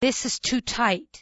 This is too tight.